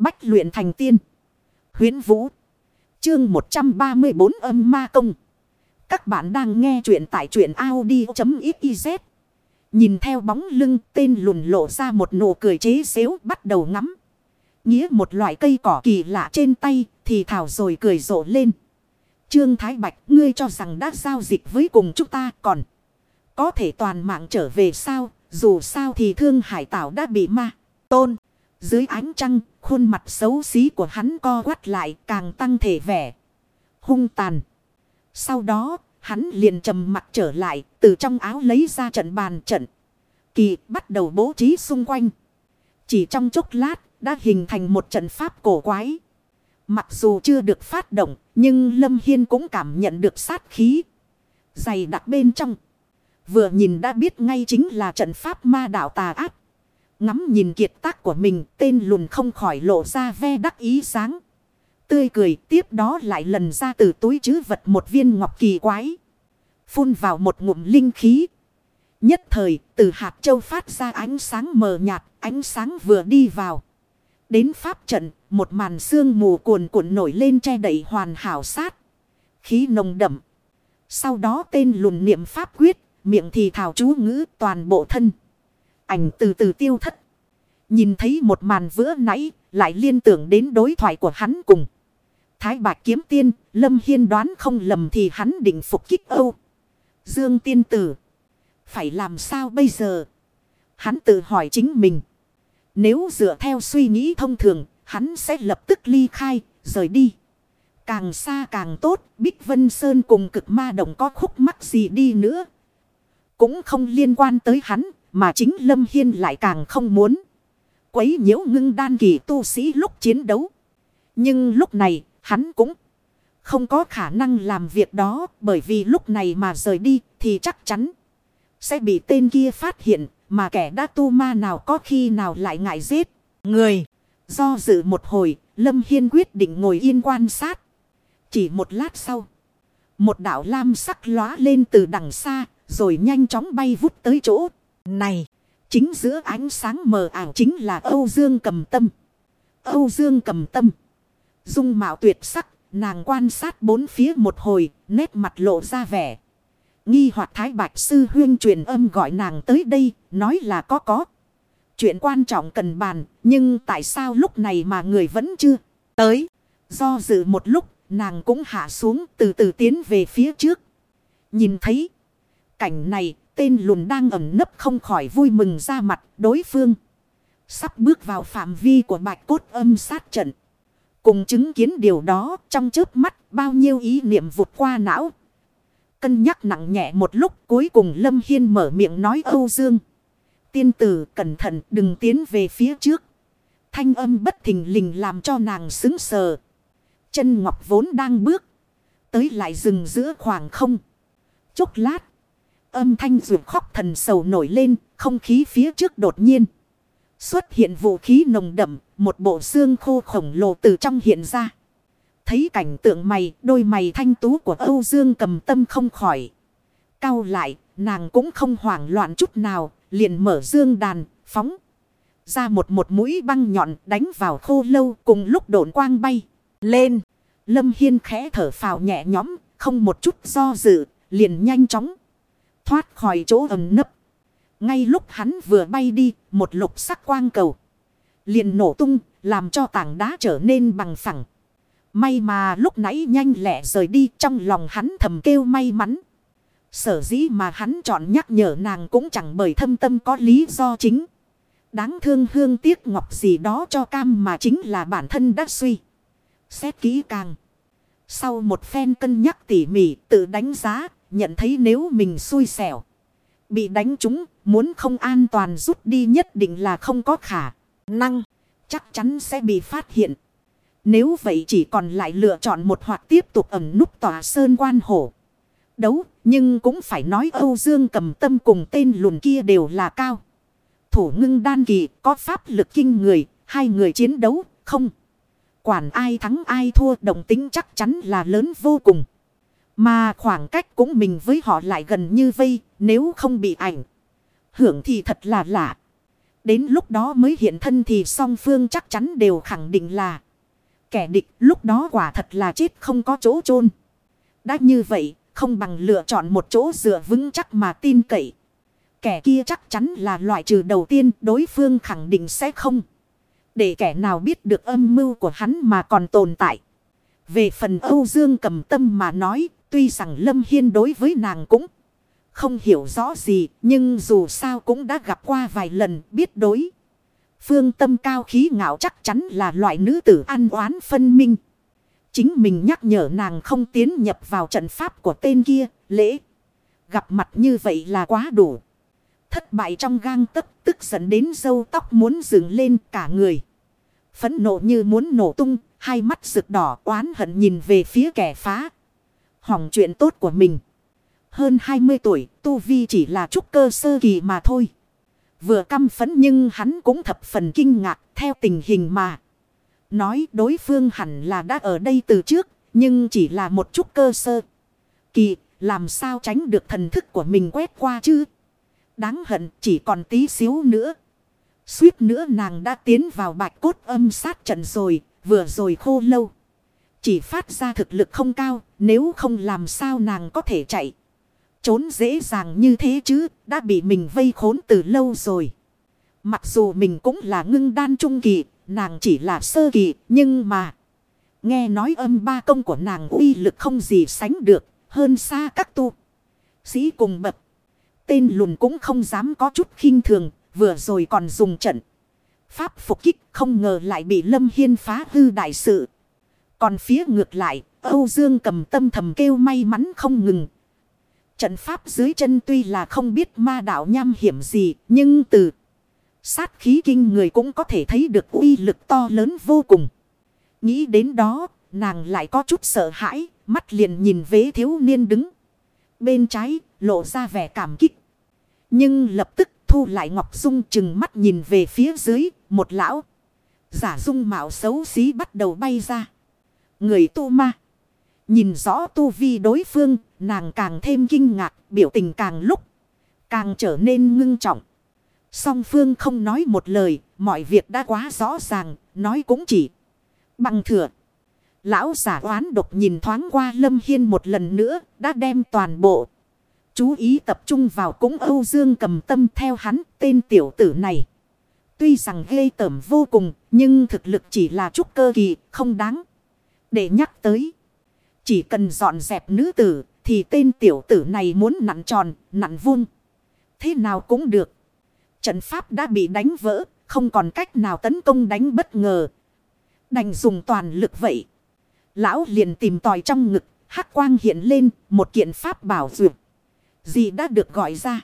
Bách luyện thành tiên. Huyến Vũ. Chương 134 âm ma công. Các bạn đang nghe truyện tại truyện Audi.xyz. Nhìn theo bóng lưng, tên lùn lộ ra một nụ cười chế xếu, bắt đầu ngắm. Nghĩa một loại cây cỏ kỳ lạ trên tay, thì thảo rồi cười rộ lên. Trương Thái Bạch, ngươi cho rằng đã giao dịch với cùng chúng ta, còn. Có thể toàn mạng trở về sao dù sao thì thương hải tảo đã bị ma. Tôn. Dưới ánh trăng, khuôn mặt xấu xí của hắn co quắt lại càng tăng thể vẻ. Hung tàn. Sau đó, hắn liền trầm mặt trở lại, từ trong áo lấy ra trận bàn trận. Kỳ bắt đầu bố trí xung quanh. Chỉ trong chốc lát, đã hình thành một trận pháp cổ quái. Mặc dù chưa được phát động, nhưng Lâm Hiên cũng cảm nhận được sát khí. Dày đặc bên trong. Vừa nhìn đã biết ngay chính là trận pháp ma đạo tà ác. Ngắm nhìn kiệt tác của mình, tên lùn không khỏi lộ ra ve đắc ý sáng. Tươi cười, tiếp đó lại lần ra từ túi chứ vật một viên ngọc kỳ quái. Phun vào một ngụm linh khí. Nhất thời, từ hạt châu phát ra ánh sáng mờ nhạt, ánh sáng vừa đi vào. Đến pháp trận, một màn sương mù cuồn cuộn nổi lên che đậy hoàn hảo sát. Khí nồng đậm. Sau đó tên lùn niệm pháp quyết, miệng thì thảo chú ngữ toàn bộ thân. Ảnh từ từ tiêu thất. Nhìn thấy một màn vữa nãy, lại liên tưởng đến đối thoại của hắn cùng. Thái bạch kiếm tiên, Lâm Hiên đoán không lầm thì hắn định phục kích Âu. Dương tiên tử. Phải làm sao bây giờ? Hắn tự hỏi chính mình. Nếu dựa theo suy nghĩ thông thường, hắn sẽ lập tức ly khai, rời đi. Càng xa càng tốt, Bích Vân Sơn cùng cực ma động có khúc mắc gì đi nữa, cũng không liên quan tới hắn, mà chính Lâm Hiên lại càng không muốn. Quấy nhiễu ngưng đan kỳ tu sĩ lúc chiến đấu. Nhưng lúc này, hắn cũng không có khả năng làm việc đó, bởi vì lúc này mà rời đi thì chắc chắn sẽ bị tên kia phát hiện, mà kẻ đã tu ma nào có khi nào lại ngại giết. Người, do dự một hồi, Lâm Hiên quyết định ngồi yên quan sát. Chỉ một lát sau, một đạo lam sắc lóa lên từ đằng xa, rồi nhanh chóng bay vút tới chỗ. Này, chính giữa ánh sáng mờ ảo chính là Âu Dương cầm tâm. Âu Dương cầm tâm. Dung mạo tuyệt sắc, nàng quan sát bốn phía một hồi, nét mặt lộ ra vẻ. Nghi hoặc Thái Bạch Sư Huyên truyền âm gọi nàng tới đây, nói là có có. Chuyện quan trọng cần bàn, nhưng tại sao lúc này mà người vẫn chưa tới. Do dự một lúc, nàng cũng hạ xuống từ từ tiến về phía trước. Nhìn thấy cảnh này, tên lùn đang ẩm nấp không khỏi vui mừng ra mặt đối phương. Sắp bước vào phạm vi của bạch cốt âm sát trận. Cùng chứng kiến điều đó trong chớp mắt, bao nhiêu ý niệm vụt qua não. Cân nhắc nặng nhẹ một lúc, cuối cùng Lâm Hiên mở miệng nói Âu Dương. Tiên tử, cẩn thận, đừng tiến về phía trước. Thanh âm bất thình lình làm cho nàng xứng sờ. Chân ngọc vốn đang bước. Tới lại dừng giữa khoảng không. Chốc lát. Âm thanh ruột khóc thần sầu nổi lên, không khí phía trước đột nhiên. Xuất hiện vũ khí nồng đậm, một bộ xương khô khổng lồ từ trong hiện ra. Thấy cảnh tượng mày, đôi mày thanh tú của Âu Dương cầm tâm không khỏi. Cao lại, nàng cũng không hoảng loạn chút nào, liền mở dương đàn, phóng. Ra một một mũi băng nhọn đánh vào khô lâu cùng lúc độn quang bay. Lên, Lâm Hiên khẽ thở phào nhẹ nhõm, không một chút do dự, liền nhanh chóng thoát khỏi chỗ ẩm nấp. Ngay lúc hắn vừa bay đi, một lục sắc quang cầu. liền nổ tung, làm cho tảng đá trở nên bằng phẳng. May mà lúc nãy nhanh lẹ rời đi trong lòng hắn thầm kêu may mắn. Sở dĩ mà hắn chọn nhắc nhở nàng cũng chẳng bởi thâm tâm có lý do chính. Đáng thương hương tiếc ngọc gì đó cho cam mà chính là bản thân đã suy. Xét kỹ càng. Sau một phen cân nhắc tỉ mỉ tự đánh giá nhận thấy nếu mình xui xẻo. Bị đánh trúng, muốn không an toàn rút đi nhất định là không có khả năng. Chắc chắn sẽ bị phát hiện. Nếu vậy chỉ còn lại lựa chọn một hoặc tiếp tục ẩn núp tòa sơn quan hổ. Đấu, nhưng cũng phải nói Âu Dương cầm tâm cùng tên lùn kia đều là cao. Thủ ngưng đan kỳ có pháp lực kinh người, hai người chiến đấu, không. Quản ai thắng ai thua đồng tính chắc chắn là lớn vô cùng. Mà khoảng cách cũng mình với họ lại gần như vây, nếu không bị ảnh. Hưởng thì thật là lạ. Đến lúc đó mới hiện thân thì song phương chắc chắn đều khẳng định là kẻ địch lúc đó quả thật là chết không có chỗ chôn Đã như vậy, không bằng lựa chọn một chỗ dựa vững chắc mà tin cậy. Kẻ kia chắc chắn là loại trừ đầu tiên đối phương khẳng định sẽ không. Để kẻ nào biết được âm mưu của hắn mà còn tồn tại. Về phần Âu Dương cầm tâm mà nói, tuy rằng Lâm Hiên đối với nàng cũng không hiểu rõ gì, nhưng dù sao cũng đã gặp qua vài lần biết đối. Phương tâm cao khí ngạo chắc chắn là loại nữ tử an oán phân minh. Chính mình nhắc nhở nàng không tiến nhập vào trận pháp của tên kia, lễ. Gặp mặt như vậy là quá đủ. Thất bại trong gang tấc tức giận đến dâu tóc muốn dựng lên cả người. Phấn nộ như muốn nổ tung, hai mắt rực đỏ oán hận nhìn về phía kẻ phá. Hỏng chuyện tốt của mình. Hơn 20 tuổi, Tu Vi chỉ là trúc cơ sơ kỳ mà thôi. Vừa căm phấn nhưng hắn cũng thập phần kinh ngạc theo tình hình mà. Nói đối phương hẳn là đã ở đây từ trước, nhưng chỉ là một chút cơ sơ. Kỳ, làm sao tránh được thần thức của mình quét qua chứ? Đáng hận chỉ còn tí xíu nữa. Suýt nữa nàng đã tiến vào bạch cốt âm sát trận rồi, vừa rồi khô lâu. Chỉ phát ra thực lực không cao, nếu không làm sao nàng có thể chạy. Trốn dễ dàng như thế chứ, đã bị mình vây khốn từ lâu rồi. Mặc dù mình cũng là ngưng đan trung kỳ, nàng chỉ là sơ kỳ, nhưng mà... Nghe nói âm ba công của nàng uy lực không gì sánh được, hơn xa các tu. Sĩ cùng bập. Tên lùn cũng không dám có chút khinh thường, vừa rồi còn dùng trận. Pháp phục kích không ngờ lại bị Lâm Hiên phá hư đại sự. Còn phía ngược lại, Âu Dương cầm tâm thầm kêu may mắn không ngừng. Trận pháp dưới chân tuy là không biết ma đạo nham hiểm gì, nhưng từ sát khí kinh người cũng có thể thấy được uy lực to lớn vô cùng. Nghĩ đến đó, nàng lại có chút sợ hãi, mắt liền nhìn vế thiếu niên đứng. Bên trái, lộ ra vẻ cảm kích. Nhưng lập tức thu lại Ngọc Dung chừng mắt nhìn về phía dưới, một lão. Giả dung mạo xấu xí bắt đầu bay ra. Người tu ma. Nhìn rõ tu vi đối phương, nàng càng thêm kinh ngạc, biểu tình càng lúc. Càng trở nên ngưng trọng. Song phương không nói một lời, mọi việc đã quá rõ ràng, nói cũng chỉ bằng thừa. Lão giả oán độc nhìn thoáng qua Lâm Hiên một lần nữa, đã đem toàn bộ. Chú ý tập trung vào cũng Âu Dương cầm tâm theo hắn tên tiểu tử này. Tuy rằng ghê tởm vô cùng, nhưng thực lực chỉ là chút cơ kỳ, không đáng. Để nhắc tới. Chỉ cần dọn dẹp nữ tử, thì tên tiểu tử này muốn nặn tròn, nặn vuông. Thế nào cũng được. Trận pháp đã bị đánh vỡ, không còn cách nào tấn công đánh bất ngờ. Đành dùng toàn lực vậy. Lão liền tìm tòi trong ngực, hắc quang hiện lên, một kiện pháp bảo dược. Gì đã được gọi ra.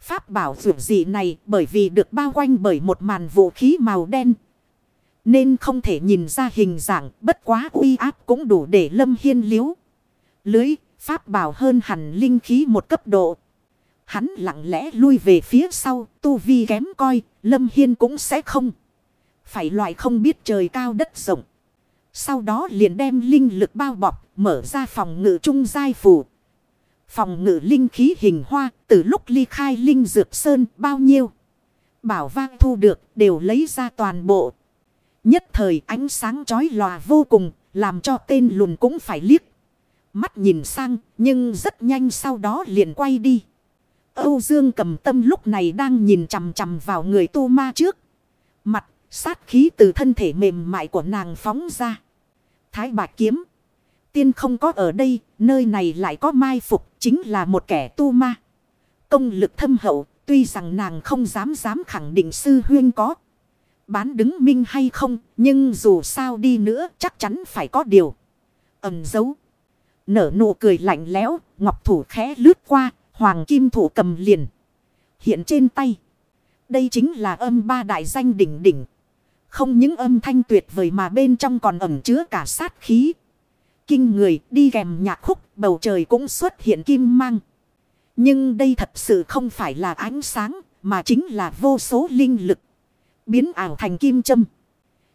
Pháp bảo dược gì này bởi vì được bao quanh bởi một màn vũ khí màu đen. Nên không thể nhìn ra hình dạng bất quá uy áp cũng đủ để lâm hiên liếu. Lưới, pháp bảo hơn hẳn linh khí một cấp độ. Hắn lặng lẽ lui về phía sau, tu vi kém coi, Lâm Hiên cũng sẽ không. Phải loại không biết trời cao đất rộng. Sau đó liền đem linh lực bao bọc, mở ra phòng ngự trung giai phủ. Phòng ngự linh khí hình hoa, từ lúc ly khai linh dược sơn bao nhiêu. Bảo vang thu được, đều lấy ra toàn bộ. Nhất thời ánh sáng chói lòa vô cùng, làm cho tên lùn cũng phải liếc. Mắt nhìn sang, nhưng rất nhanh sau đó liền quay đi. Âu Dương cầm tâm lúc này đang nhìn chằm chằm vào người tu ma trước. Mặt, sát khí từ thân thể mềm mại của nàng phóng ra. Thái bạc kiếm. Tiên không có ở đây, nơi này lại có mai phục, chính là một kẻ tu ma. Công lực thâm hậu, tuy rằng nàng không dám dám khẳng định sư huyên có. Bán đứng minh hay không, nhưng dù sao đi nữa chắc chắn phải có điều. Ẩm dấu. Nở nụ cười lạnh lẽo, ngọc thủ khẽ lướt qua, Hoàng kim thủ cầm liền. Hiện trên tay. Đây chính là âm ba đại danh đỉnh đỉnh. Không những âm thanh tuyệt vời mà bên trong còn ẩm chứa cả sát khí. Kinh người đi kèm nhạc khúc bầu trời cũng xuất hiện kim mang. Nhưng đây thật sự không phải là ánh sáng mà chính là vô số linh lực. Biến ảo thành kim châm.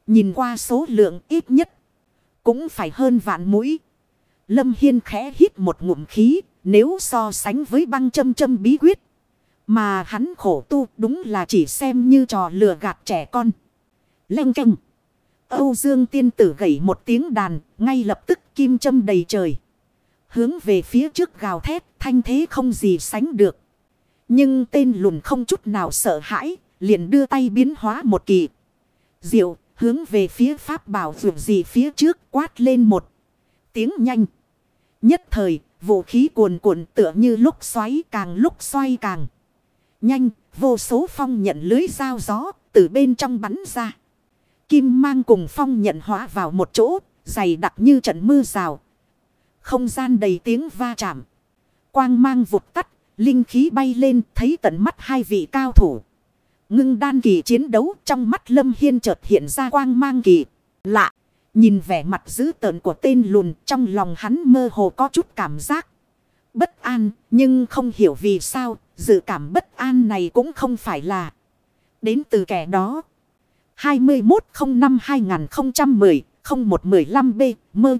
Nhìn qua số lượng ít nhất. Cũng phải hơn vạn mũi. Lâm Hiên khẽ hít một ngụm khí nếu so sánh với băng châm châm bí quyết. Mà hắn khổ tu đúng là chỉ xem như trò lừa gạt trẻ con. Lênh canh. Âu Dương tiên tử gãy một tiếng đàn, ngay lập tức kim châm đầy trời. Hướng về phía trước gào thét, thanh thế không gì sánh được. Nhưng tên lùn không chút nào sợ hãi, liền đưa tay biến hóa một kỳ. Diệu, hướng về phía pháp bảo dù gì phía trước quát lên một tiếng nhanh. Nhất thời, vũ khí cuồn cuộn tựa như lúc xoáy càng lúc xoay càng. Nhanh, vô số phong nhận lưới dao gió từ bên trong bắn ra. Kim mang cùng phong nhận hóa vào một chỗ, dày đặc như trận mưa rào. Không gian đầy tiếng va chạm. Quang mang vụt tắt, linh khí bay lên thấy tận mắt hai vị cao thủ. Ngưng đan kỳ chiến đấu trong mắt Lâm Hiên chợt hiện ra quang mang kỳ. Lạ, nhìn vẻ mặt dữ tợn của tên lùn trong lòng hắn mơ hồ có chút cảm giác. Bất an, nhưng không hiểu vì sao, dự cảm bất an này cũng không phải là đến từ kẻ đó. 2105-2010-0115B Mơ